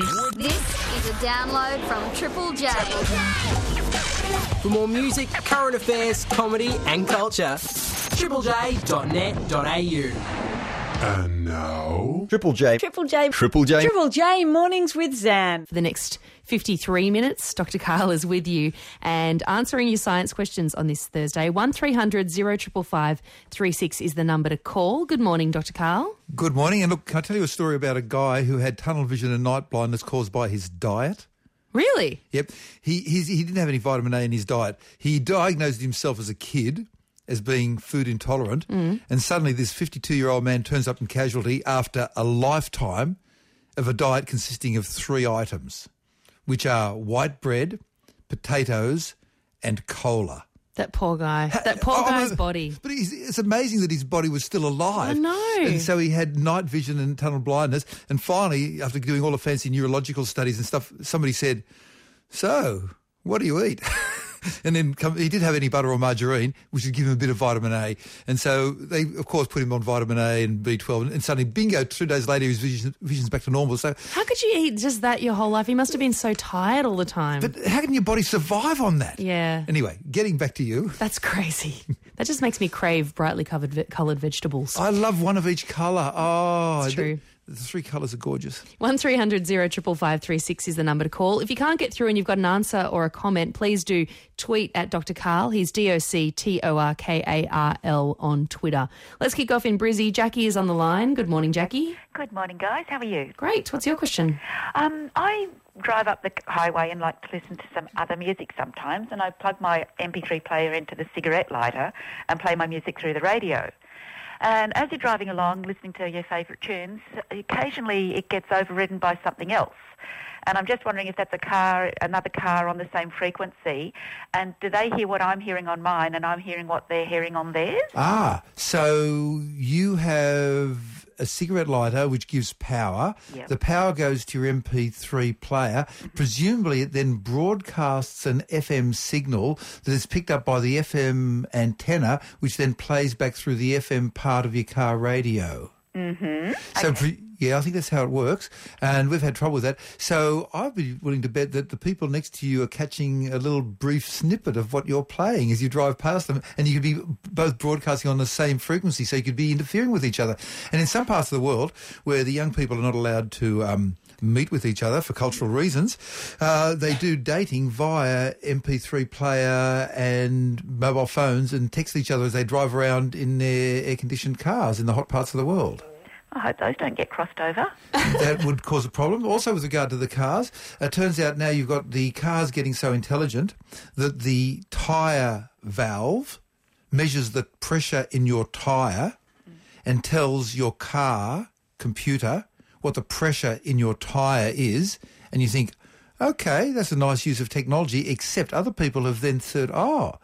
This is a download from Triple J. For more music, current affairs, comedy, and culture, triplej.net.au. Uh, and now, Triple J. Triple J. Triple J. Triple J mornings with Zan. For the next 53 minutes, Dr. Karl is with you and answering your science questions on this Thursday. 1300 0555 36 is the number to call. Good morning, Dr. Karl. Good morning. And look, can I tell you a story about a guy who had tunnel vision and night blindness caused by his diet? Really? Yep. He, he's, he didn't have any vitamin A in his diet. He diagnosed himself as a kid as being food intolerant. Mm. And suddenly this 52-year-old man turns up in casualty after a lifetime of a diet consisting of three items, which are white bread, potatoes, and cola. That poor guy. That poor Oh, guy's body. But it's amazing that his body was still alive. I know. And so he had night vision and tunnel blindness. And finally, after doing all the fancy neurological studies and stuff, somebody said, so, what do you eat? and then come, he did have any butter or margarine, which would give him a bit of vitamin A. And so they, of course, put him on vitamin A and B12. And suddenly, bingo, two days later, his vision, vision's back to normal. So, How could you eat just that your whole life? You must have been so tired all the time. but how can your body survive on that? yeah. Anyway, getting back to you. That's crazy. that just makes me crave brightly covered ve- coloured vegetables. I love one of each colour. Oh, It's true. The three colours are gorgeous. One 555 is the number to call. If you can't get through and you've got an answer or a comment, please do tweet at Dr. Karl. He's D O C T O R K A R L on Twitter. Let's kick off in Brizzy. Jackie is on the line. Good morning, Jackie. Good morning, guys. How are you? Great. What's your question? Um, I drive up the highway and like to listen to some other music sometimes, and I plug my MP3 player into the cigarette lighter and play my music through the radio. And as you're driving along, listening to your favourite tunes, occasionally it gets overridden by something else. And I'm just wondering if that's a car, another car on the same frequency, and do they hear what I'm hearing on mine, and I'm hearing what they're hearing on theirs? Ah, so you have a cigarette lighter which gives power. Yep. The power goes to your MP3 player. Presumably, it then broadcasts an FM signal that is picked up by the FM antenna, which then plays back through the FM part of your car radio. Mm-hmm. So, pre- yeah, I think that's how it works. And we've had trouble with that. So I'd be willing to bet that the people next to you are catching a little brief snippet of what you're playing as you drive past them. And you could be both broadcasting on the same frequency, so you could be interfering with each other. And in some parts of the world where the young people are not allowed to um, meet with each other for cultural reasons, uh, they do dating via MP3 player and mobile phones and text each other as they drive around in their air-conditioned cars in the hot parts of the world I hope those don't get crossed over. that would cause a problem. Also, with regard to the cars, it turns out now you've got the cars getting so intelligent that the tyre valve measures the pressure in your tyre and tells your car computer what the pressure in your tyre is, and you think, okay, that's a nice use of technology, except other people have then said, oh,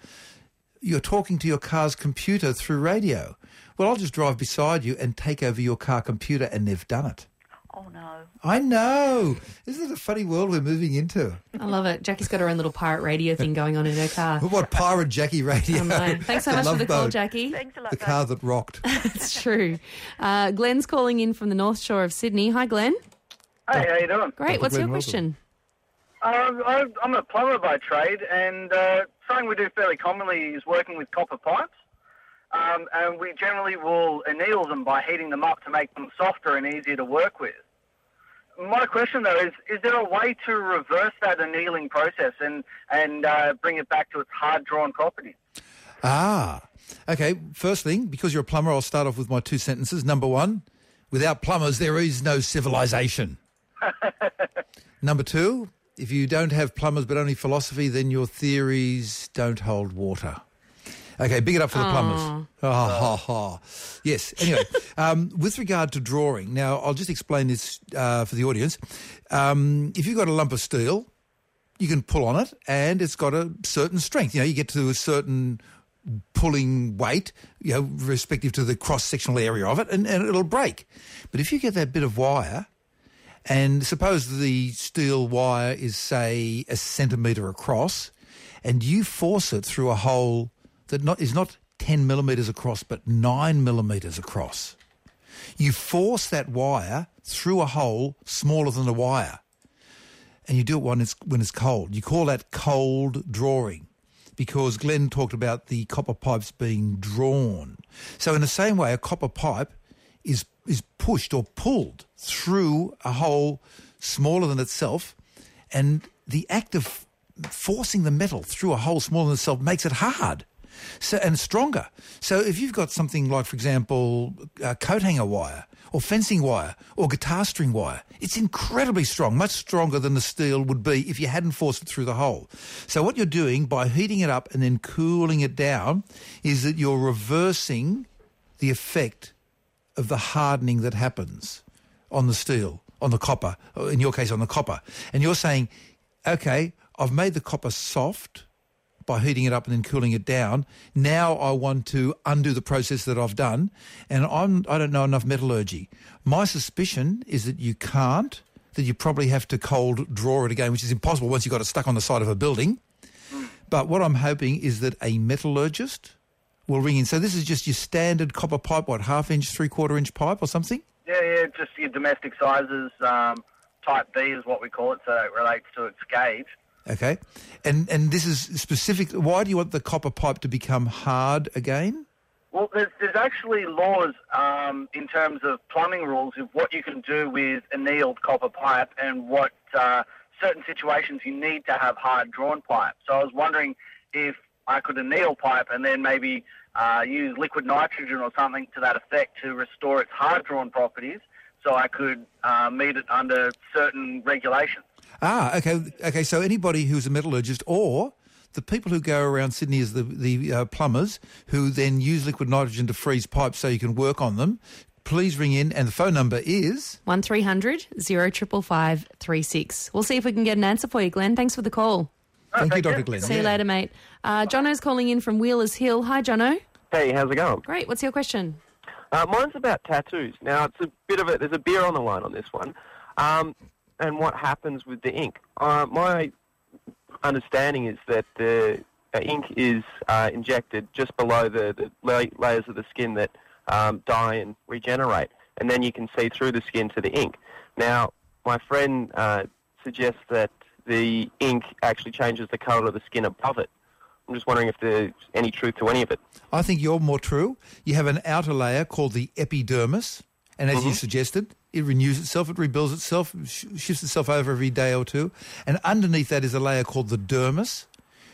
you're talking to your car's computer through radio. Well, I'll just drive beside you and take over your car computer, and they've done it. Oh no. I know. Isn't it a funny world we're moving into? I love it. Jackie's got her own little pirate radio thing going on in her car. What pirate Jackie radio? I know. Thanks so The much for Love the call, Boat. Jackie. Thanks a lot. The guys. car that rocked. It's true. Uh, Glenn's calling in from the North Shore of Sydney. Hi, Glenn. Hey, how you doing? Great. Dr. What's Glenn your question? Um, I- I'm a plumber by trade, and uh, something we do fairly commonly is working with copper pipes. Um, and we generally will anneal them by heating them up to make them softer and easier to work with. My question, though, is: Is there a way to reverse that annealing process and and uh, bring it back to its hard drawn properties? Ah. Okay, first thing, because you're a plumber, I'll start off with my two sentences. Number one, without plumbers, there is no civilization. Number two, if you don't have plumbers but only philosophy, then your theories don't hold water. Okay, big it up for the plumbers. Ha, ha, ha. Yes, anyway, um, with regard to drawing, now I'll just explain this uh, for the audience. Um, if you've got a lump of steel, you can pull on it and it's got a certain strength. You know, you get to a certain pulling weight, you know, respective to the cross-sectional area of it, and, and it'll break. But if you get that bit of wire, and suppose the steel wire is, say, a centimetre across, and you force it through a hole that not, is not 10 millimetres across, but 9 millimetres across. You force that wire through a hole smaller than the wire. and you do it when it's when it's cold. You call that cold drawing because Glenn talked about the copper pipes being drawn. So in the same way, a copper pipe is is pushed or pulled through a hole smaller than itself, and the act of forcing the metal through a hole smaller than itself makes it hard. So and stronger. So if you've got something like, for example, uh, coat hanger wire or fencing wire or guitar string wire, it's incredibly strong, much stronger than the steel would be if you hadn't forced it through the hole. So what you're doing by heating it up and then cooling it down is that you're reversing the effect of the hardening that happens on the steel, on the copper, in your case on the copper. And you're saying, okay, I've made the copper soft by heating it up and then cooling it down. Now I want to undo the process that I've done, and I'm I don't know enough metallurgy. My suspicion is that you can't. That you probably have to cold draw it again, which is impossible once you've got it stuck on the side of a building. But what I'm hoping is that a metallurgist will ring in. So this is just your standard copper pipe, what half inch, three quarter inch pipe or something. Yeah, yeah, just your domestic sizes. Um, type B is what we call it, so it relates to its gauge. Okay, and and this is specific. Why do you want the copper pipe to become hard again? Well, there's, there's actually laws um, in terms of plumbing rules of what you can do with annealed copper pipe and what uh, certain situations you need to have hard drawn pipe. So I was wondering if I could anneal pipe and then maybe uh, use liquid nitrogen or something to that effect to restore its hard drawn properties so I could uh, meet it under certain regulations. Ah, okay, okay. So anybody who's a metallurgist or the people who go around Sydney as the the uh, plumbers who then use liquid nitrogen to freeze pipes so you can work on them. Please ring in, and the phone number is One 0555 We'll see if we can get an answer for you, Glenn. Thanks for the call. thank you, Dr. Glenn. See you Yeah. later, mate. Uh, Jono's calling in from Wheelers Hill. Hi, Jono. Hey, how's it going? Great. What's your question? Uh, mine's about tattoos. Now, it's a bit of a, there's a beer on the line on this one. Um, and what happens with the ink? Uh, my understanding is that the uh, ink is uh, injected just below the, the la- layers of the skin that um, die and regenerate. And then you can see through the skin to the ink. Now, my friend uh, suggests that the ink actually changes the colour of the skin above it. I'm just wondering if there's any truth to any of it. I think you're more true. You have an outer layer called the epidermis, and as you suggested, it renews itself, it rebuilds itself, sh- shifts itself over every day or two. And underneath that is a layer called the dermis,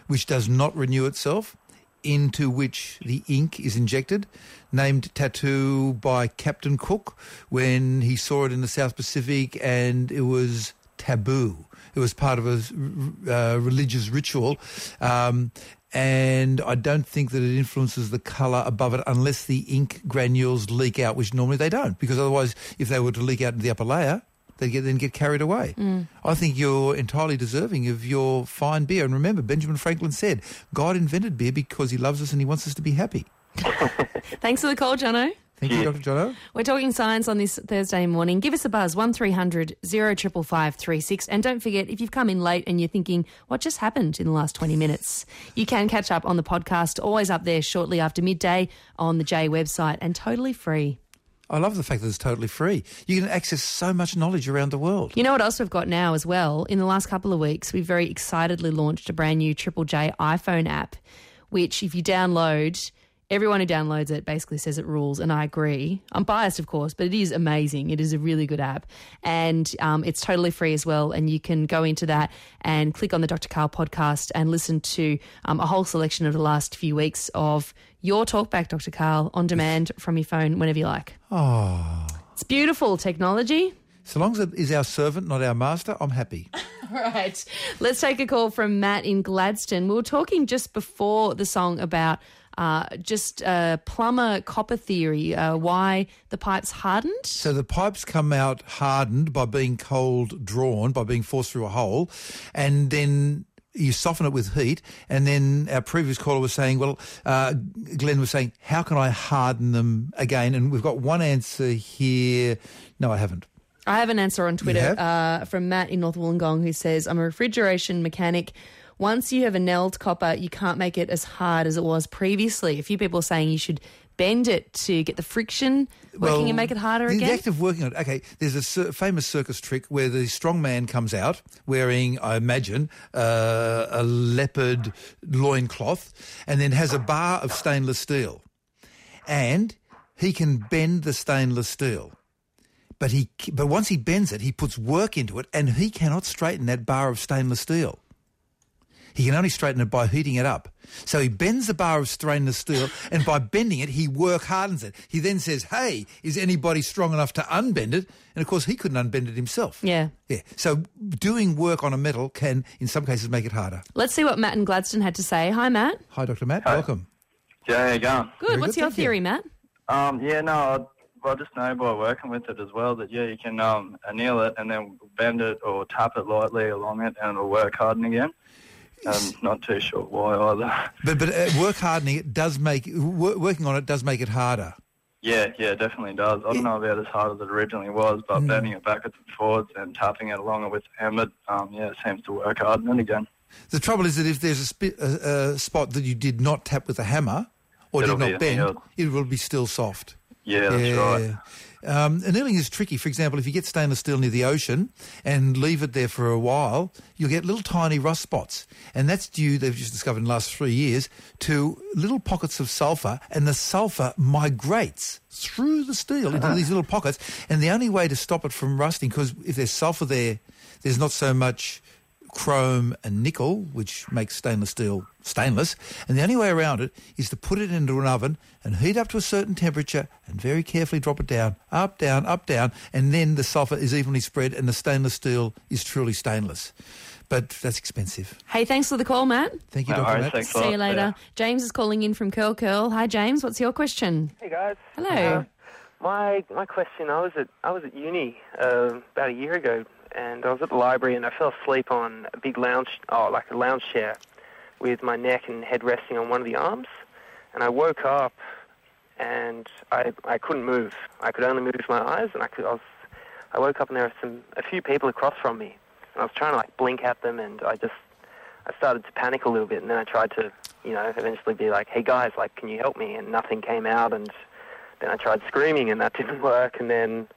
which does not renew itself, into which the ink is injected, named tattoo by Captain Cook when he saw it in the South Pacific and it was taboo. It was part of a uh, religious ritual. Um, and I don't think that it influences the colour above it unless the ink granules leak out, which normally they don't, because otherwise, if they were to leak out into the upper layer, they'd get, then get carried away. Mm. I think you're entirely deserving of your fine beer. And remember, Benjamin Franklin said, God invented beer because he loves us and he wants us to be happy. Thanks for the call, Jono. Thank you, Dr. Jono. We're talking science on this Thursday morning. Give us a buzz, 1300 055536. And don't forget, if you've come in late and you're thinking, what just happened in the last 20 minutes? You can catch up on the podcast, always up there shortly after midday on the J website and totally free. I love the fact that it's totally free. You can access so much knowledge around the world. You know what else we've got now as well? In the last couple of weeks, we've very excitedly launched a brand new Triple J iPhone app, which if you download, everyone who downloads it basically says it rules, and I agree. I'm biased, of course, but it is amazing. It is a really good app, and um, it's totally free as well. And you can go into that and click on the Dr. Karl podcast and listen to um, a whole selection of the last few weeks of your talkback, Dr. Karl, on demand from your phone whenever you like. Oh. It's beautiful technology. So long as it is our servant, not our master, I'm happy. Right. Let's take a call from Matt in Gladstone. We were talking just before the song about uh, just uh, plumber copper theory, uh, why the pipes hardened. So the pipes come out hardened by being cold drawn, by being forced through a hole, and then you soften it with heat. And then our previous caller was saying, well, uh, Glenn was saying, how can I harden them again? And we've got one answer here. No, I haven't. I have an answer on Twitter uh, from Matt in North Wollongong who says, I'm a refrigeration mechanic. Once you have annealed copper, you can't make it as hard as it was previously. A few people are saying you should bend it to get the friction working and make it harder the, again? The act of working on it. Okay, there's a cir- famous circus trick where the strong man comes out wearing, I imagine, uh, a leopard loincloth and then has a bar of stainless steel. And he can bend the stainless steel. But he, but once he bends it, he puts work into it, and he cannot straighten that bar of stainless steel. He can only straighten it by heating it up. So he bends the bar of stainless steel, and by bending it, he work hardens it. He then says, "Hey, is anybody strong enough to unbend it?" And of course, he couldn't unbend it himself. yeah. Yeah. So doing work on a metal can, in some cases, make it harder. Let's see what Matt and Gladstone had to say. Hi, Matt. Hi, Dr. Matt. Welcome. Yeah, how you going? Good. Very What's good, your thank you. theory, Matt? Um, yeah, no, I, well, I just know by working with it as well that yeah, you can um, anneal it and then bend it or tap it lightly along it, and it'll work harden again. I'm not too sure why either. But but uh, work hardening it does make working on it does make it harder. Yeah, yeah, definitely does. I don't know about as hard as it originally was, but Mm. bending it backwards and forwards and tapping it along it with a hammer, um, yeah, it seems to work harden it again. The trouble is that if there's a, spi- a, a spot that you did not tap with a hammer or It'll did not bend, it will be still soft. Yeah, that's right. Um, annealing is tricky. For example, if you get stainless steel near the ocean and leave it there for a while, you'll get little tiny rust spots. And that's due, they've just discovered in the last three years, to little pockets of sulfur. And the sulfur migrates through the steel into these little pockets. And the only way to stop it from rusting, because if there's sulfur there, there's not so much chrome and nickel, which makes stainless steel stainless. And the only way around it is to put it into an oven and heat up to a certain temperature and very carefully drop it down, up, down, up, down, and then the sulfur is evenly spread and the stainless steel is truly stainless. But that's expensive. Hey, thanks for the call, Matt. Thank you, No Dr. worries, Matt. See you later. Yeah. James is calling in from Curl Curl. Hi, James. What's your question? Hey guys. Hello. Uh, my my question. I was at I was at uni uh, about a year ago, and I was at the library, and I fell asleep on a big lounge, oh, like a lounge chair, with my neck and head resting on one of the arms, and I woke up, and I I couldn't move. I could only move my eyes, and I could I was I woke up and there were some a few people across from me, and I was trying to like blink at them, and I just I started to panic a little bit, and then I tried to, you know, eventually be like, "Hey guys, like, can you help me?" And nothing came out, and then I tried screaming, and that didn't work, and then,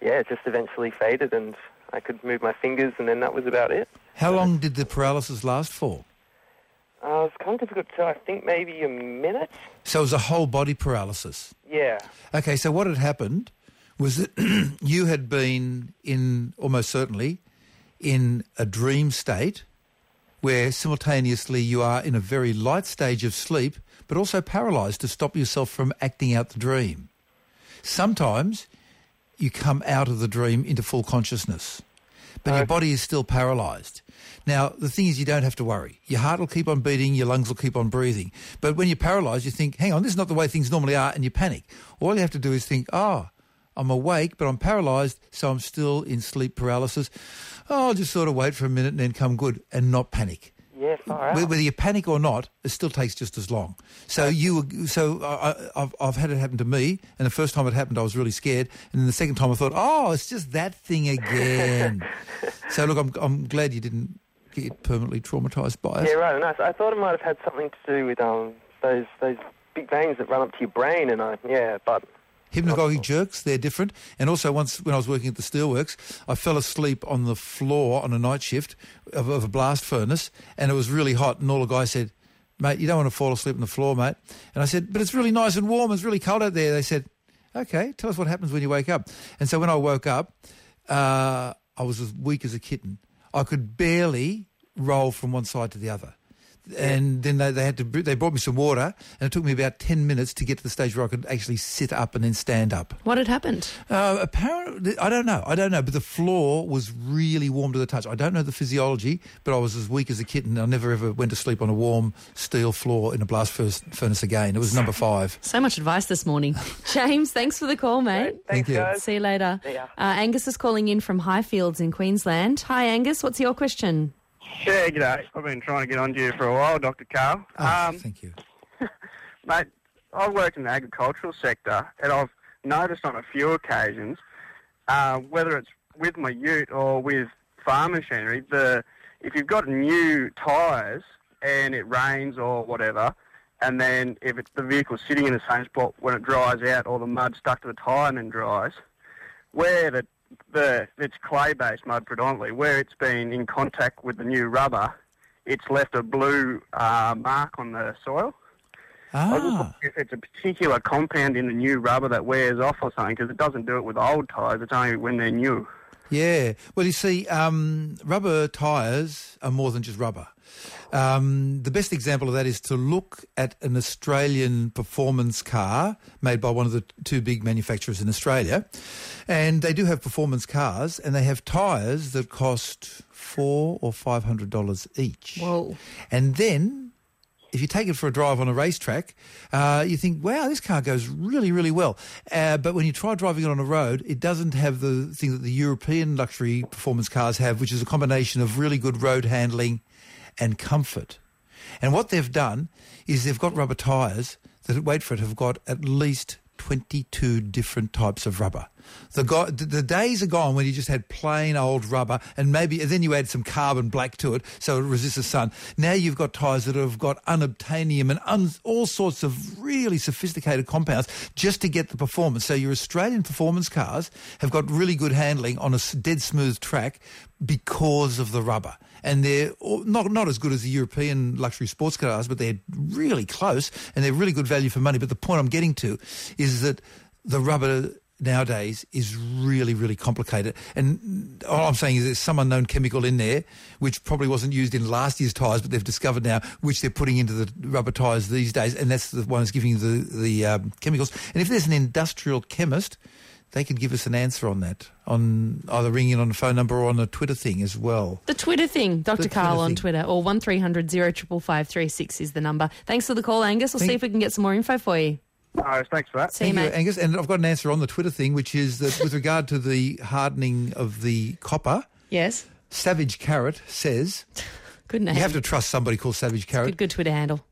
yeah, it just eventually faded, and I could move my fingers, and then that was about it. How long did the paralysis last for? Uh, it's kind of difficult to tell. I think maybe a minute. So it was a whole body paralysis. Yeah. Okay, so what had happened was that you had been in, almost certainly, in a dream state where simultaneously you are in a very light stage of sleep, but also paralyzed to stop yourself from acting out the dream. Sometimes you come out of the dream into full consciousness, but your body is still paralyzed. Now, the thing is, you don't have to worry. Your heart will keep on beating, your lungs will keep on breathing. But when you're paralyzed, you think, hang on, this is not the way things normally are, and you panic. All you have to do is think, oh, I'm awake, but I'm paralyzed, so I'm still in sleep paralysis. Oh, I'll just sort of wait for a minute and then come good and not panic. Yeah, far out. Whether you panic or not, it still takes just as long. So you, so I, I- I've, I've had it happen to me, and the first time it happened, I was really scared, and then the second time I thought, oh, it's just that thing again. so look, I'm, I'm glad you didn't get permanently traumatized by it. Yeah, right. Nice. I thought it might have had something to do with um those those big veins that run up to your brain, and I yeah, but Hypnagogic jerks, they're different. And also, once when I was working at the steelworks, I fell asleep on the floor on a night shift of, of a blast furnace, and it was really hot. And all the guys said, "Mate, you don't want to fall asleep on the floor, mate." And I said, "But it's really nice and warm. It's really cold out there." They said, "Okay, tell us what happens when you wake up." And so when I woke up, uh, I was as weak as a kitten. I could barely roll from one side to the other. And then they, they had to they brought me some water, and it took me about ten minutes to get to the stage where I could actually sit up and then stand up. What had happened? Uh, apparently, I don't know. I don't know, but the floor was really warm to the touch. I don't know the physiology, but I was as weak as a kitten. I never ever went to sleep on a warm steel floor in a blast furnace furnace again. It was number five. So much advice this morning. James, thanks for the call, mate. Thank you. guys. See you later. See ya. Uh, Angus is calling in from Highfields in Queensland. Hi, Angus. What's your question? Yeah, g'day. I've been trying to get on to you for a while, Dr. Karl. Oh, Um, thank you. mate, I've worked in the agricultural sector, and I've noticed on a few occasions, uh, whether it's with my ute or with farm machinery, the if you've got new tyres and it rains or whatever, and then if it's the vehicle's sitting in the same spot when it dries out or the mud stuck to the tyre and then dries, where the, the it's clay-based mud predominantly, where it's been in contact with the new rubber, it's left a blue uh, mark on the soil. I was just Ah, if it's a particular compound in the new rubber that wears off or something, because it doesn't do it with old tyres. It's only when they're new. yeah. Well, you see, um, rubber tyres are more than just rubber. Um, the best example of that is to look at an Australian performance car made by one of the two big manufacturers in Australia. And they do have performance cars, and they have tyres that cost four or five hundred dollars each. Whoa. And then, if you take it for a drive on a racetrack, uh, you think, wow, this car goes really, really well. Uh, but when you try driving it on a road, it doesn't have the thing that the European luxury performance cars have, which is a combination of really good road handling and comfort. And what they've done is they've got rubber tyres that, wait for it, have got at least 22 different types of rubber. The, go- the days are gone when you just had plain old rubber and maybe and then you add some carbon black to it so it resists the sun. Now you've got tyres that have got unobtainium and un, all sorts of really sophisticated compounds just to get the performance. So your Australian performance cars have got really good handling on a dead smooth track because of the rubber. And they're not not as good as the European luxury sports cars, but they're really close and they're really good value for money. But the point I'm getting to is that the rubber nowadays is really, really complicated. And all I'm saying is there's some unknown chemical in there, which probably wasn't used in last year's tyres, but they've discovered now, which they're putting into the rubber tyres these days. And that's the one that's giving you the, the um, chemicals. And if there's an industrial chemist, they could give us an answer on that, on either ringing in on a phone number or on a Twitter thing as well. The Twitter thing, Dr. The Karl Twitter on thing. Twitter, or 1300 055536 is the number. Thanks for the call, Angus. We'll Thank- see if we can get some more info for you. No, thanks for that. See you, Thank you, mate. Angus. And I've got an answer on the Twitter thing, which is that with regard to the hardening of the copper, Yes. Savage Carrot says Good name. you have to trust somebody called Savage Carrot. Good, good Twitter handle.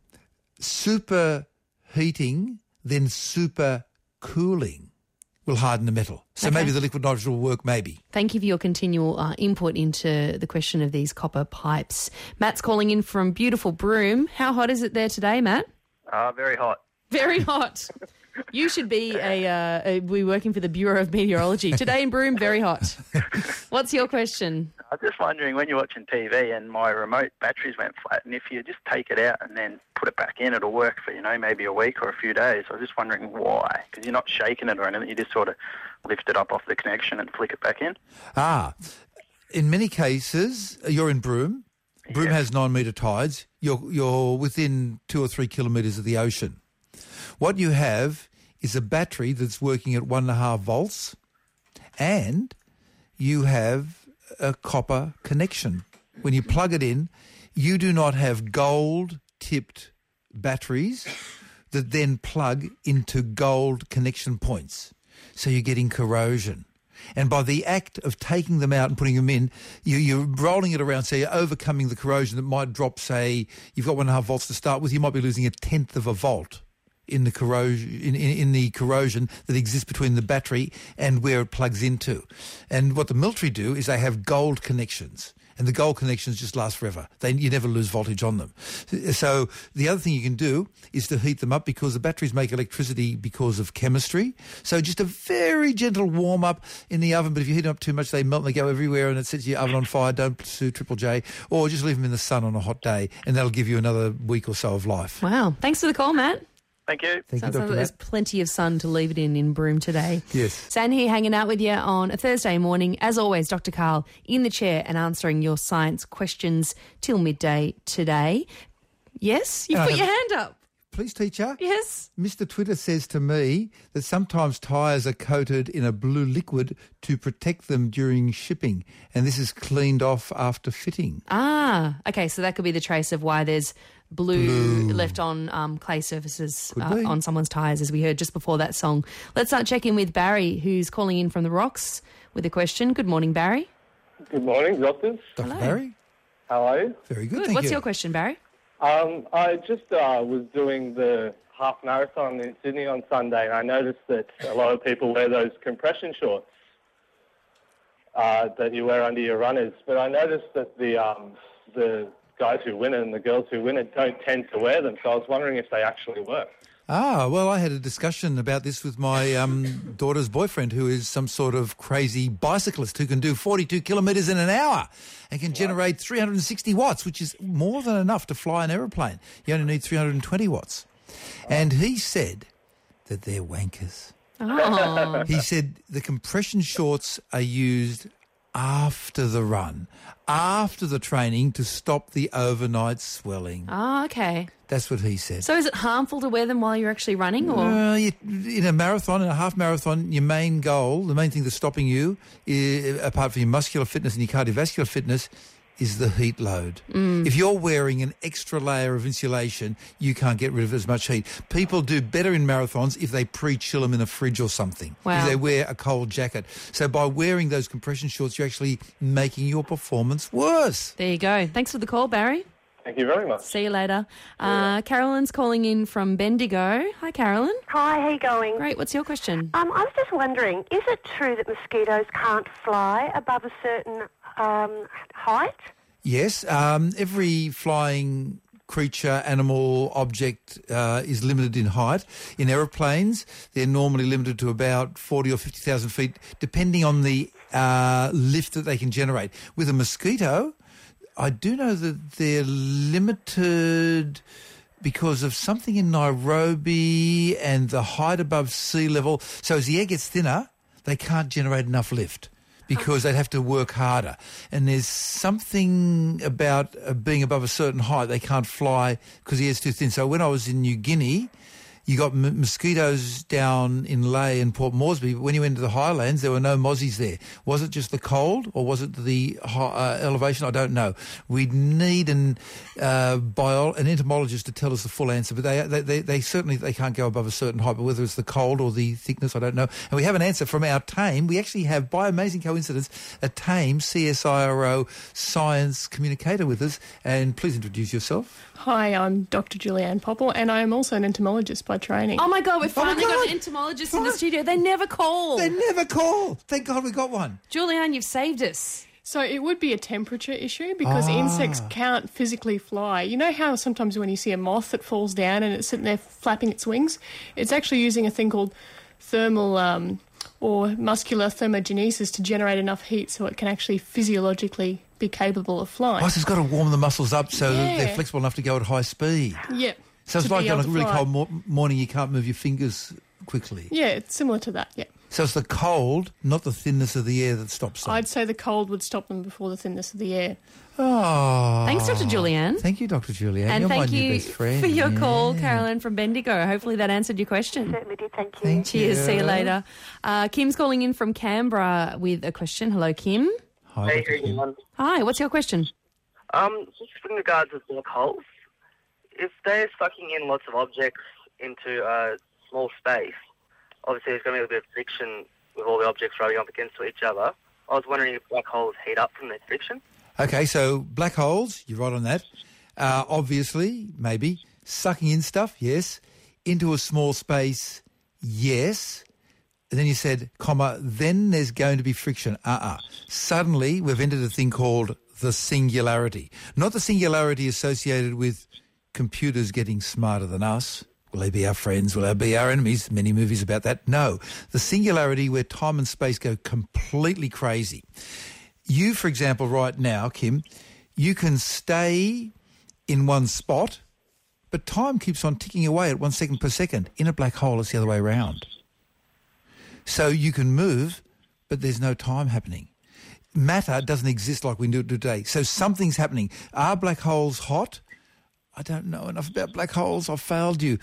Super heating, then super cooling will harden the metal. So Okay. maybe the liquid nitrogen will work. Maybe. Thank you for your continual uh, input into the question of these copper pipes. Matt's calling in from beautiful Broome. How hot is it there today, Matt? Uh, very hot. Very hot. You should be a, uh, a be working for the Bureau of Meteorology today in Broome. Very hot. What's your question? I was just wondering when you're watching TV and my remote batteries went flat, and if you just take it out and then put it back in, it'll work for you know maybe a week or a few days. I was just wondering why, because you're not shaking it or anything. You just sort of lift it up off the connection and flick it back in. Ah, in many cases, you're in Broome. Broome has nine metre tides. You're, you're within two or three kilometres of the ocean. What you have is a battery that's working at one and a half volts, and you have a copper connection. When you plug it in, you do not have gold-tipped batteries that then plug into gold connection points. So you're getting corrosion. And by the act of taking them out and putting them in, you, you're rolling it around, so you're overcoming the corrosion that might drop, say, you've got one and a half volts to start with, you might be losing a tenth of a volt in the corrosion in, in, in the corrosion that exists between the battery and where it plugs into. And what the military do is they have gold connections. And the gold connections just last forever. They, you never lose voltage on them. So the other thing you can do is to heat them up because the batteries make electricity because of chemistry. So just a very gentle warm up in the oven. But if you heat them up too much, they melt and they go everywhere and it sets your oven on fire. Don't pursue Triple J. Or just leave them in the sun on a hot day and that'll give you another week or so of life. Wow. Thanks for the call, Matt. Thank you. Thank Sounds you, like there's Matt. plenty of sun to leave it in in Broome today. Yes. Zan here hanging out with you on a Thursday morning. As always, Dr. Karl in the chair and answering your science questions till midday today. Yes? You Uh, put your hand up. Please, teacher. Yes. Mr. Twitter says to me that sometimes tyres are coated in a blue liquid to protect them during shipping, and this is cleaned off after fitting. Ah, okay. So that could be the trace of why there's blue, left on um, clay surfaces uh, on someone's tyres, as we heard just before that song. Let's start checking with Barry, who's calling in from the rocks with a question. Good morning, Barry. Good morning, doctors. Dr. Hello. Barry? How are you? Very good, Good. thank What's you. your question, Barry? Um, I just uh, was doing the half marathon in Sydney on Sunday, and I noticed that a lot of people wear those compression shorts uh, that you wear under your runners. But I noticed that the um, the guys who win it and the girls who win it don't tend to wear them. So I was wondering if they actually work. Ah, well, I had a discussion about this with my um, daughter's boyfriend, who is some sort of crazy bicyclist who can do 42 kilometres in an hour and can generate 360 watts, which is more than enough to fly an aeroplane. You only need 320 watts. And he said that they're wankers. Oh. He said the compression shorts are used after the run, after the training to stop the overnight swelling. Oh, okay. That's what he said. So is it harmful to wear them while you're actually running? Or Uh, you, in a marathon, in a half marathon, your main goal, the main thing that's stopping you, i apart from your muscular fitness and your cardiovascular fitness, is the heat load. Mm. If you're wearing an extra layer of insulation, you can't get rid of as much heat. People do better in marathons if they pre-chill them in a fridge or something. Wow. If they wear a cold jacket. So by wearing those compression shorts, you're actually making your performance worse. there you go. Thanks for the call, Barry. Thank you very much. See you later. Uh, Carolyn's calling in from Bendigo. Hi, Carolyn. Hi, how you going? Great. What's your question? Um, I was just wondering, is it true that mosquitoes can't fly above a certain um, height? Yes, um, every flying creature, animal, object uh, is limited in height. In aeroplanes, they're normally limited to about 40 or 50,000 feet, depending on the uh, lift that they can generate. With a mosquito, I do know that they're limited because of something in Nairobi and the height above sea level. So as the air gets thinner, they can't generate enough lift because they'd have to work harder. And there's something about uh, being above a certain height, they can't fly because the air's too thin. So when I was in New Guinea, you got mosquitoes down in Lae and Port Moresby, but when you went to the highlands, there were no mozzies there. Was it just the cold or was it the uh, elevation? I don't know. We'd need an, uh, bio- an entomologist to tell us the full answer, but they, they, they, they certainly they can't go above a certain height, but whether it's the cold or the thickness, I don't know. And we have an answer from our TAME. We actually have, by amazing coincidence, a TAME CSIRO science communicator with us. And please introduce yourself. Hi, I'm Dr. Julianne Popple, and I am also an entomologist by training. Oh my God, we finally got an entomologist in the studio. They never call. They never call. Thank God we got one. Julianne, you've saved us. So it would be a temperature issue because Ah. insects can't physically fly. You know how sometimes when you see a moth that falls down and it's sitting there flapping its wings? It's actually using a thing called thermal um, or muscular thermogenesis to generate enough heat so it can actually physiologically be capable of flying. Oh, so it's got to warm the muscles up so that they're Yeah. flexible enough to go at high speed. Yeah. So it's like on a really fly. cold mo- morning, you can't move your fingers quickly. Yeah, it's similar to that, yeah. So it's the cold, not the thinness of the air that stops them. I'd say the cold would stop them before the thinness of the air. Oh. Thanks, Dr. Julianne. Thank you, Dr. Julianne. And You're thank my new you best friend. for your call, Yeah. Carolyn from Bendigo. Hopefully that answered your question. Certainly did, thank you. Thank Cheers. See you you. later. Uh, Kim's calling in from Canberra with a question. Hello, Kim. Hi, Hey, Dr. how you Kim. Hi. What's your question? Um, just in regards to black holes, if they're sucking in lots of objects into a small space, obviously there's going to be a bit of friction with all the objects rubbing up against each other. I was wondering if black holes heat up from that friction. Okay, so black holes, you're right on that. Uh, obviously, maybe. Sucking in stuff, yes. Into a small space, yes. And then you said, comma, then there's going to be friction. Uh-uh. Suddenly, we've entered a thing called the singularity. Not the singularity associated with computers getting smarter than us. Will they be our friends? Will they be our enemies? Many movies about that. No. The singularity where time and space go completely crazy. You, for example, right now, Kim, you can stay in one spot, but time keeps on ticking away at one second per second. In a black hole, it's the other way around. So you can move, but there's no time happening. Matter doesn't exist like we do today. So something's happening. Are black holes hot? I don't know enough about black holes. I've failed you.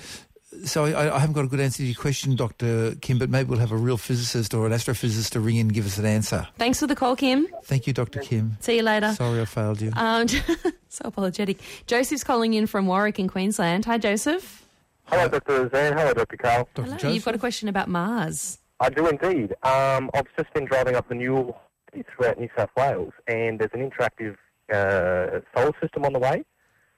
So I, I haven't got a good answer to your question, Dr. Kim, but maybe we'll have a real physicist or an astrophysicist to ring in and give us an answer. Thanks for the call, Kim. Thank you, Dr. Kim. See you later. Sorry I failed you. Um, so apologetic. Joseph's calling in from Warwick in Queensland. Hi, Joseph. Hello, Dr. Zan. Hello, Dr. Karl. Hello. You've got a question about Mars. I do indeed. Um, I've just been driving up the Newell throughout New South Wales, and there's an interactive uh, solar system on the way.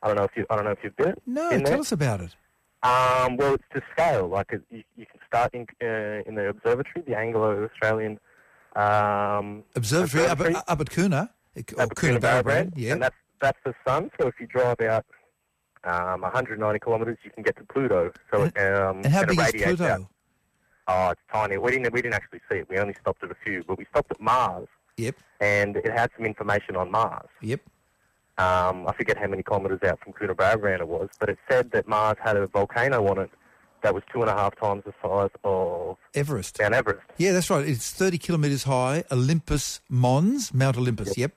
I don't know if you. I don't know if you've been. No, been tell us about it. Um, well, it's to scale. Like it, you, you can start in uh, in the observatory, the Anglo-Australian um, Observatory up, at- up at Coona. Or Coona Coonabarabran, yeah. and that's that's the sun. So if you drive out um, 190 kilometres, you can get to Pluto. So it, um, And how big is Pluto? out. Oh, it's tiny. We didn't we didn't actually see it. We only stopped at a few, but we stopped at Mars, Yep. and it had some information on Mars. Yep. Um, I forget how many kilometres out from Coonabarabran it was, but it said that Mars had a volcano on it that was two and a half times the size of Everest. Mount Everest. Yeah, that's right. It's 30 kilometres high. Olympus Mons, Mount Olympus. Yep.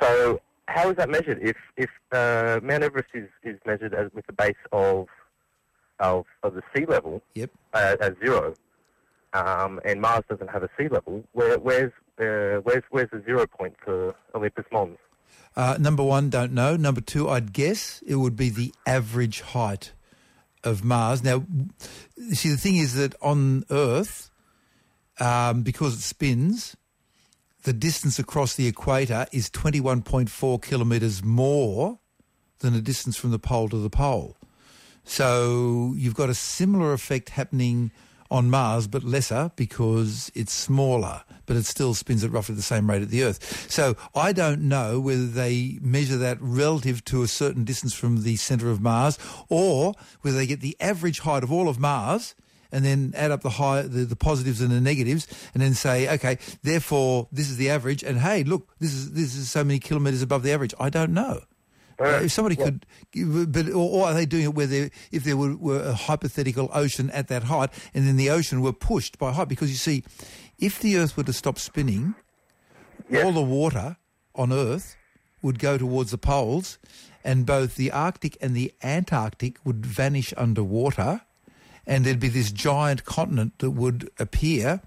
So how is that measured? If if uh, Mount Everest is, is measured as with the base of of, of the sea level, yep, uh, at zero, um, and Mars doesn't have a sea level, where, where's uh, where's where's the zero point for Olympus Mons? Uh, number one, don't know. Number two, I'd guess it would be the average height of Mars. Now, see, the thing is that on Earth, um, because it spins, the distance across the equator is 21.4 kilometres more than the distance from the pole to the pole. So you've got a similar effect happening on Mars, but lesser because it's smaller, but it still spins at roughly the same rate at the Earth. So I don't know whether they measure that relative to a certain distance from the centre of Mars, or whether they get the average height of all of Mars and then add up the high, the, the positives and the negatives, and then say, okay, therefore this is the average, and hey, look, this is this is so many kilometres above the average. I don't know. Uh, if somebody could, but or, or are they doing it where there, if there were, were a hypothetical ocean at that height, and then the ocean were pushed by height? Because you see, if the Earth were to stop spinning, all the water on Earth would go towards the poles, and both the Arctic and the Antarctic would vanish underwater, and there'd be this giant continent that would appear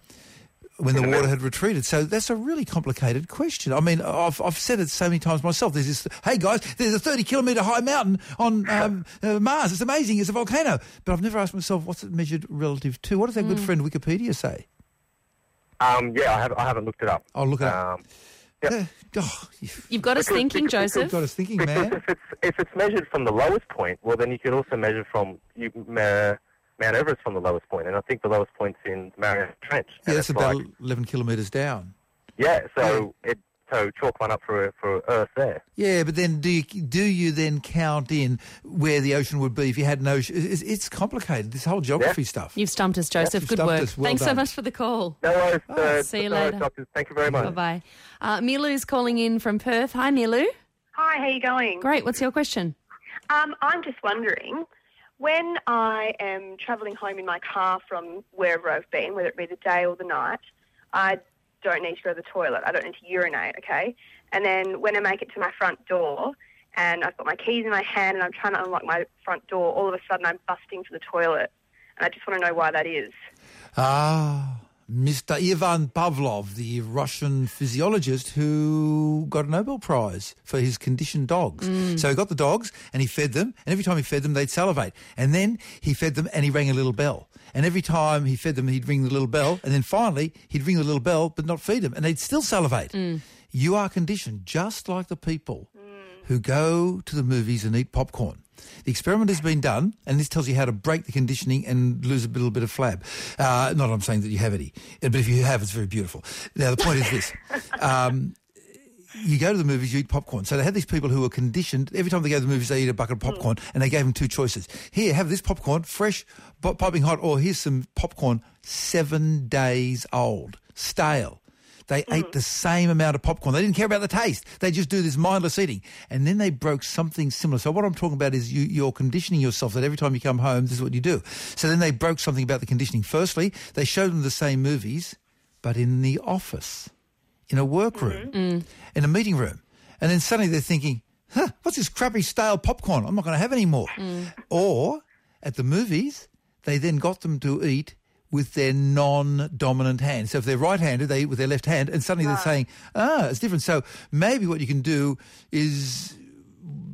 when the water had retreated. So that's a really complicated question. I mean, I've, I've said it so many times myself. There's this, hey guys, there's a 30 kilometre high mountain on um, uh, Mars. It's amazing. It's a volcano. But I've never asked myself, what's it measured relative to? What does our good Mm. friend Wikipedia say? Um, yeah, I have I haven't looked it up. I'll look it up. Um, You've got us thinking, Joseph. You've got us thinking, man. if it's if it's measured from the lowest point, well, then you could also measure from you, uh, Mount Everest from the lowest point, and I think the lowest point's in Mariana Trench. Yeah, and that's it's about like- 11 kilometres down. yeah. So it so chalk one up for for Earth there. Yeah, but then do you, do you then count in where the ocean would be if you had an ocean? It's, it's complicated, this whole geography stuff. You've stumped us, Joseph. you've Good work. Well Thanks so much for the call. No worries. uh, see you no worries, later. doctors. Thank you very much. Bye bye. Uh, Milu's calling in from Perth. Hi, Milu. Hi, how you going? Great. What's your question? Um, I'm just wondering, when I am travelling home in my car from wherever I've been, whether it be the day or the night, I don't need to go to the toilet. I don't need to urinate, okay? And then when I make it to my front door and I've got my keys in my hand and I'm trying to unlock my front door, all of a sudden I'm busting for the toilet. And I just want to know why that is. Ah, Mr. Ivan Pavlov, the Russian physiologist who got a Nobel Prize for his conditioned dogs. Mm. So he got the dogs and he fed them, and every time he fed them, they'd salivate. And then he fed them and he rang a little bell. And every time he fed them, he'd ring the little bell. And then finally, he'd ring the little bell but not feed them, and they'd still salivate. You are conditioned just like the people who go to the movies and eat popcorn. The experiment has been done, and this tells you how to break the conditioning and lose a little bit of flab. Uh, not I'm saying that you have any, but if you have, it's very beautiful. Now, the point is this. Um, you go to the movies, you eat popcorn. So they had these people who were conditioned. Every time they go to the movies, they eat a bucket of popcorn, and they gave them two choices. Here, have this popcorn, fresh, piping hot, or here's some popcorn, seven days old, stale. They mm-hmm. ate the same amount of popcorn. They didn't care about the taste. They just do this mindless eating. And then they broke something similar. So what I'm talking about is you, you're conditioning yourself that every time you come home, this is what you do. So then they broke something about the conditioning. Firstly, they showed them the same movies, but in the office, in a workroom, mm-hmm. mm. in a meeting room. And then suddenly they're thinking, huh, what's this crappy stale popcorn? I'm not going to have any more. Mm. Or at the movies, they then got them to eat with their non-dominant hand. So if they're right-handed, they eat with their left hand, and suddenly they're saying, ah, it's different. So maybe what you can do is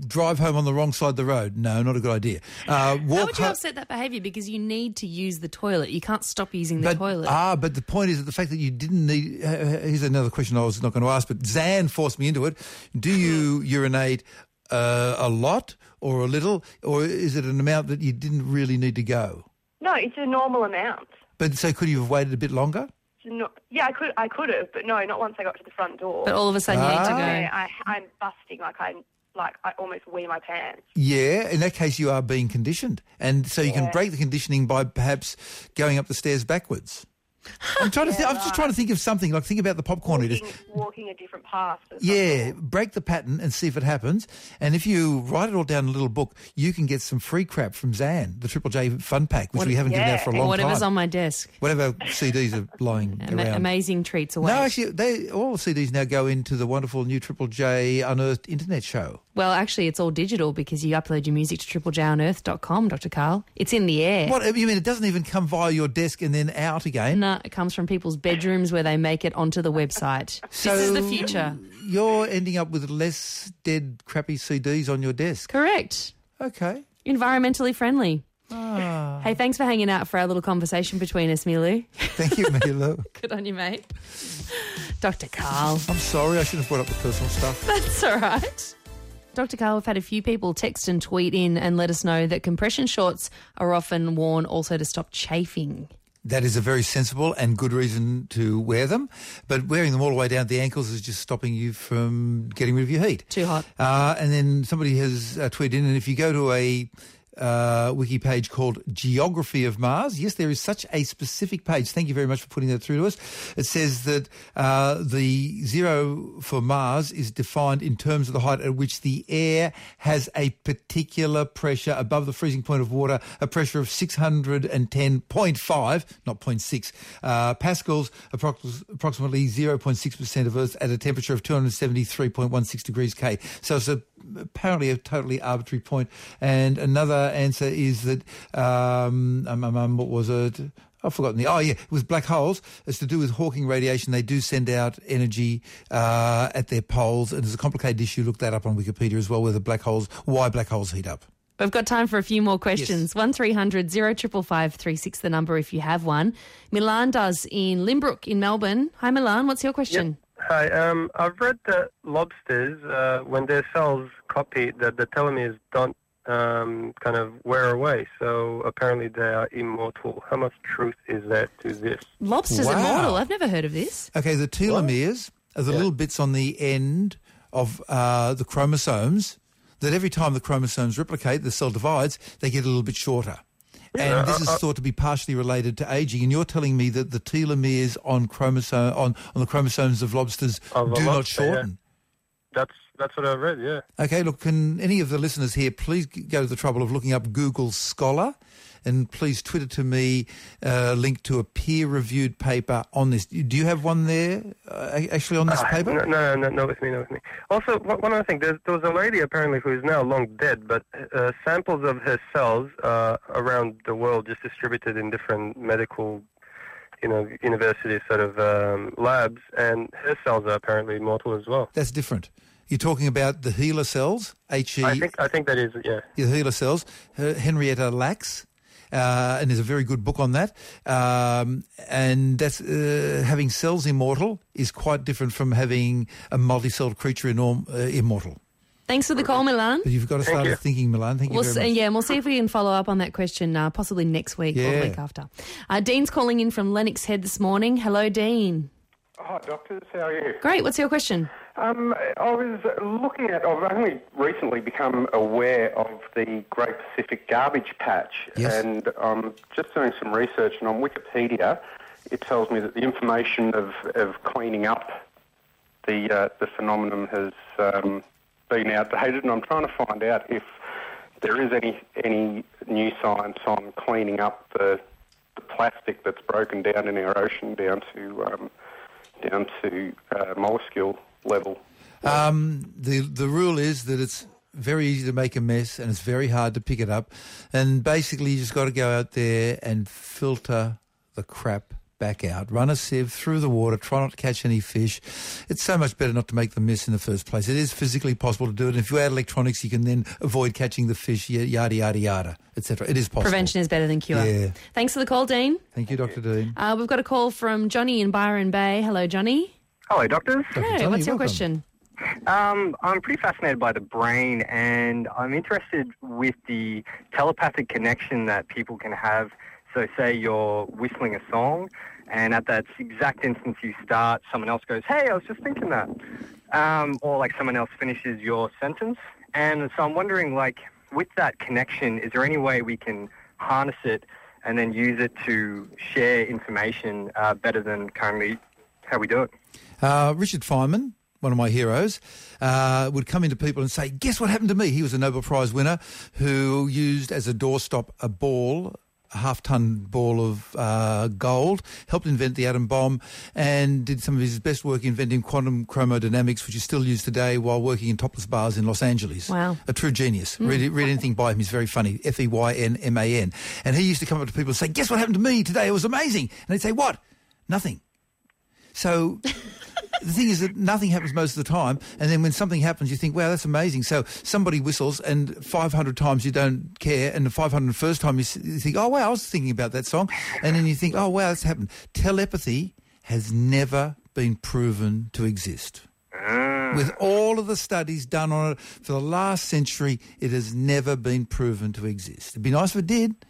drive home on the wrong side of the road. No, not a good idea. Uh, How walk would you ho- upset that behaviour? Because you need to use the toilet. You can't stop using the but, toilet. Ah, but the point is that the fact that you didn't need. Uh, here's another question I was not going to ask, but Zan forced me into it. Do you urinate uh, a lot or a little, or is it an amount that you didn't really need to go? No, it's a normal amount. But so could you have waited a bit longer? Not, yeah, I could, I could have, but no, not once I got to the front door. But all of a sudden you need to ah. go. I, I'm busting like I'm like I almost wee my pants. Yeah, in that case, you are being conditioned. And so you can break the conditioning by perhaps going up the stairs backwards. I'm trying to. Th- I'm just trying to think of something. Like think about the popcorn eaters. Walking, walking a different path. Yeah, break the pattern and see if it happens. And if you write it all down in a little book, you can get some free crap from Zan, the Triple J Fun Pack, which What- we haven't given out for a long Whatever's time. Whatever's on my desk. Whatever CDs are lying Ama- around. amazing treats away. No, actually, they all CDs now go into the wonderful new Triple J Unearthed internet show. Well, actually, it's all digital because you upload your music to triplejunearthed.com, Dr. Karl. It's in the air. What you mean? It doesn't even come via your desk and then out again. No, it comes from people's bedrooms where they make it onto the website. So this is the future. You're ending up with less dead, crappy CDs on your desk. Correct. Okay. Environmentally friendly. Ah. Hey, thanks for hanging out for our little conversation between us, Milu. Thank you, Milo. Good on you, mate. Dr. Karl. I'm sorry, I shouldn't have brought up the personal stuff. That's all right. Dr. Karl, we've had a few people text and tweet in and let us know that compression shorts are often worn also to stop chafing. That is a very sensible and good reason to wear them, but wearing them all the way down to the ankles is just stopping you from getting rid of your heat. Too hot. Uh, and then somebody has uh, tweeted in, and if you go to a uh, wiki page called Geography of Mars, yes, there is such a specific page. Thank you very much for putting that through to us. It says that uh, the zero for Mars is defined in terms of the height at which the air has a particular pressure above the freezing point of water, a pressure of 610.5, not 0.6, uh, pascals, approximately 0.6% of Earth at a temperature of 273.16 degrees K. So it's a, apparently a totally arbitrary point. And another answer is that, um, um, um, um, what was it? I've forgotten the. Oh, yeah, it was black holes. It's to do with Hawking radiation. They do send out energy uh, at their poles, and it's a complicated issue. Look that up on Wikipedia as well, whether black holes, why black holes heat up. We've got time for a few more questions. One 1300 0555 36, the number if you have one. Milan does in Lynbrook in Melbourne. Hi, Milan. What's your question? Hi, um, I've read that lobsters, uh, when their cells copy, that the telomeres don't um, kind of wear away. So apparently they are immortal. How much truth is there to this? Lobsters Wow. immortal. I've never heard of this. Okay, the telomeres are the little bits on the end of uh, the chromosomes that every time the chromosomes replicate, the cell divides, they get a little bit shorter. Yeah, And this uh, is uh, thought to be partially related to aging. And you're telling me that the telomeres on chromosome on, on the chromosomes of lobsters Of a do not lobster, yeah. shorten. That's that's what I read. Yeah. Okay, look, can any of the listeners here please go to the trouble of looking up Google Scholar and please Twitter to me a link to a peer-reviewed paper on this. Do you have one there, uh, actually, on this Ah, paper? No, no, no, no, with me, no, with me. Also, one other thing. There was a lady apparently who is now long dead, but uh, samples of her cells uh, around the world, just distributed in different medical, you know, university sort of um, labs, and her cells are apparently immortal as well. That's different. You're talking about the HeLa cells, H-E... I think I think that is yeah. the HeLa cells, uh, Henrietta Lacks, uh, and there's a very good book on that. Um, and that's uh, having cells immortal is quite different from having a multi-celled creature enorm, uh, immortal. Thanks for the call, Milan. But you've got to start you. thinking, Milan. Thank you We'll very see, much. yeah, and we'll see if we can follow up on that question uh, possibly next week or the week after. Uh, Dean's calling in from Lennox Head this morning. Hello, Dean. Hi, doctors. How are you? Great. What's your question? Um, I was looking at. I've only recently become aware of the Great Pacific Garbage Patch, Yes. and I'm just doing some research. And on Wikipedia, it tells me that the information of, of cleaning up the uh, the phenomenon has um, been outdated, and I'm trying to find out if there is any any new science on cleaning up the the plastic that's broken down in our ocean down to um, down to uh, molluscule level. Um, the the rule is that it's very easy to make a mess and it's very hard to pick it up. And basically, you just got to go out there and filter the crap back out. Run a sieve through the water. Try not to catch any fish. It's so much better not to make the mess in the first place. It is physically possible to do it. And if you add electronics, you can then avoid catching the fish. Yada yada yada, etc. It is possible. Prevention is better than cure. Yeah. Thanks for the call, Dean. Thank you, Dr. Dean. Uh, we've got a call from Johnny in Byron Bay. Hello, Johnny. Hello, doctors. Hey, what's your question? Um, I'm pretty fascinated by the brain, and I'm interested with the telepathic connection that people can have. So, say you're whistling a song, and at that exact instance you start, someone else goes, "Hey, I was just thinking that," um, or like someone else finishes your sentence. And so I'm wondering, like, with that connection, is there any way we can harness it and then use it to share information uh, better than currently how we do it? Uh, Richard Feynman, one of my heroes, uh, would come into people and say, guess what happened to me? He was a Nobel Prize winner who used as a doorstop a ball, a half-ton ball of uh, gold, helped invent the atom bomb, and did some of his best work inventing quantum chromodynamics, which is still used today while working in topless bars in Los Angeles. Wow. A true genius. Mm. Read, read anything by him, he's very funny. F-E-Y-N-M-A-N. And he used to come up to people and say, guess what happened to me today? It was amazing. And they'd say, what? Nothing. So the thing is that nothing happens most of the time, and then when something happens, you think, wow, that's amazing. So somebody whistles, and 500 times you don't care, and the 501st time you, you think, oh, wow, I was thinking about that song. And then you think, oh, wow, that's happened. Telepathy has never been proven to exist. Ah. With all of the studies done on it for the last century, it has never been proven to exist. It'd be nice if it did.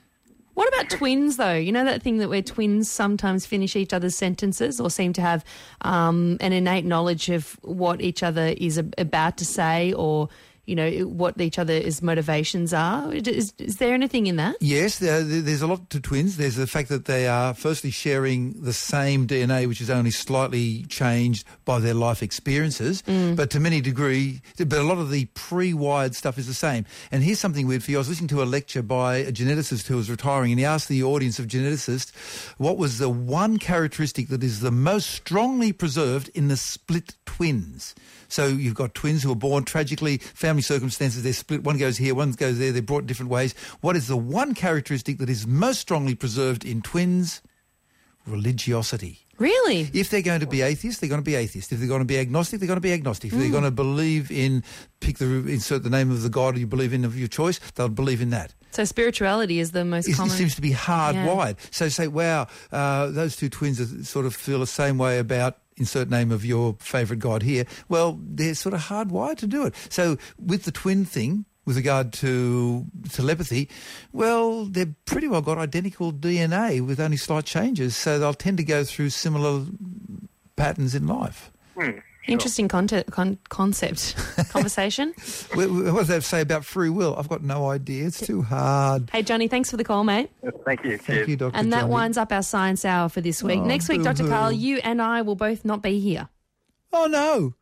What about twins, though? You know that thing that where twins sometimes finish each other's sentences or seem to have um, an innate knowledge of what each other is about to say or, you know, what each other's motivations are? Is, is there anything in that? Yes, there, there- there's a lot to twins. There's the fact that they are firstly sharing the same DNA, which is only slightly changed by their life experiences, mm. but to many degree, but a lot of the pre-wired stuff is the same. And here's something weird for you. I was listening to a lecture by a geneticist who was retiring, and he asked the audience of geneticists what was the one characteristic that is the most strongly preserved in the split twins. So you've got twins who are born tragically, family circumstances, they're split. One goes here, one goes there. They're brought different ways. What is the one characteristic that is most strongly preserved in twins? Religiosity. Really? If they're going to be atheists, they're going to be atheists. If they're going to be agnostic, they're going to be agnostic. If they're Mm. going to believe in, pick the insert the name of the god you believe in of your choice, they'll believe in that. So spirituality is the most It, it seems to be hardwired. So say, wow, uh, those two twins are, sort of feel the same way about insert name of your favourite god here. Well, they're sort of hardwired to do it. So with the twin thing, with regard to telepathy, well, they've pretty well got identical DNA with only slight changes. So they'll tend to go through similar patterns in life. Hmm. Interesting conte- con- concept. Conversation. What what does that say about free will? I've got no idea. It's too hard. Hey, Johnny, thanks for the call, mate. Thank you. Thank you, Dr. And that Johnny. winds up our science hour for this week. Oh, Next week, Dr. boo-hoo. Karl, you and I will both not be here. Oh, no.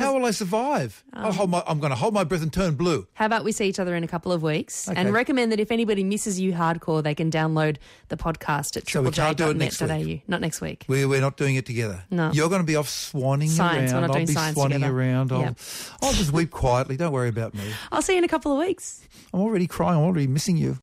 How will I survive? Um, I'll hold my, I'm going to hold my breath and turn blue. How about we see each other in a couple of weeks Okay. and recommend that if anybody misses you hardcore, they can download the podcast at So we can't do it next triplej.net.au. Not next week. We're, we're not doing it together. No. You're going to be off swanning Science, we're around. not I'll doing be science swanning together. around. I'll. I'll just weep quietly. Don't worry about me. I'll see you in a couple of weeks. I'm already crying. I'm already missing you.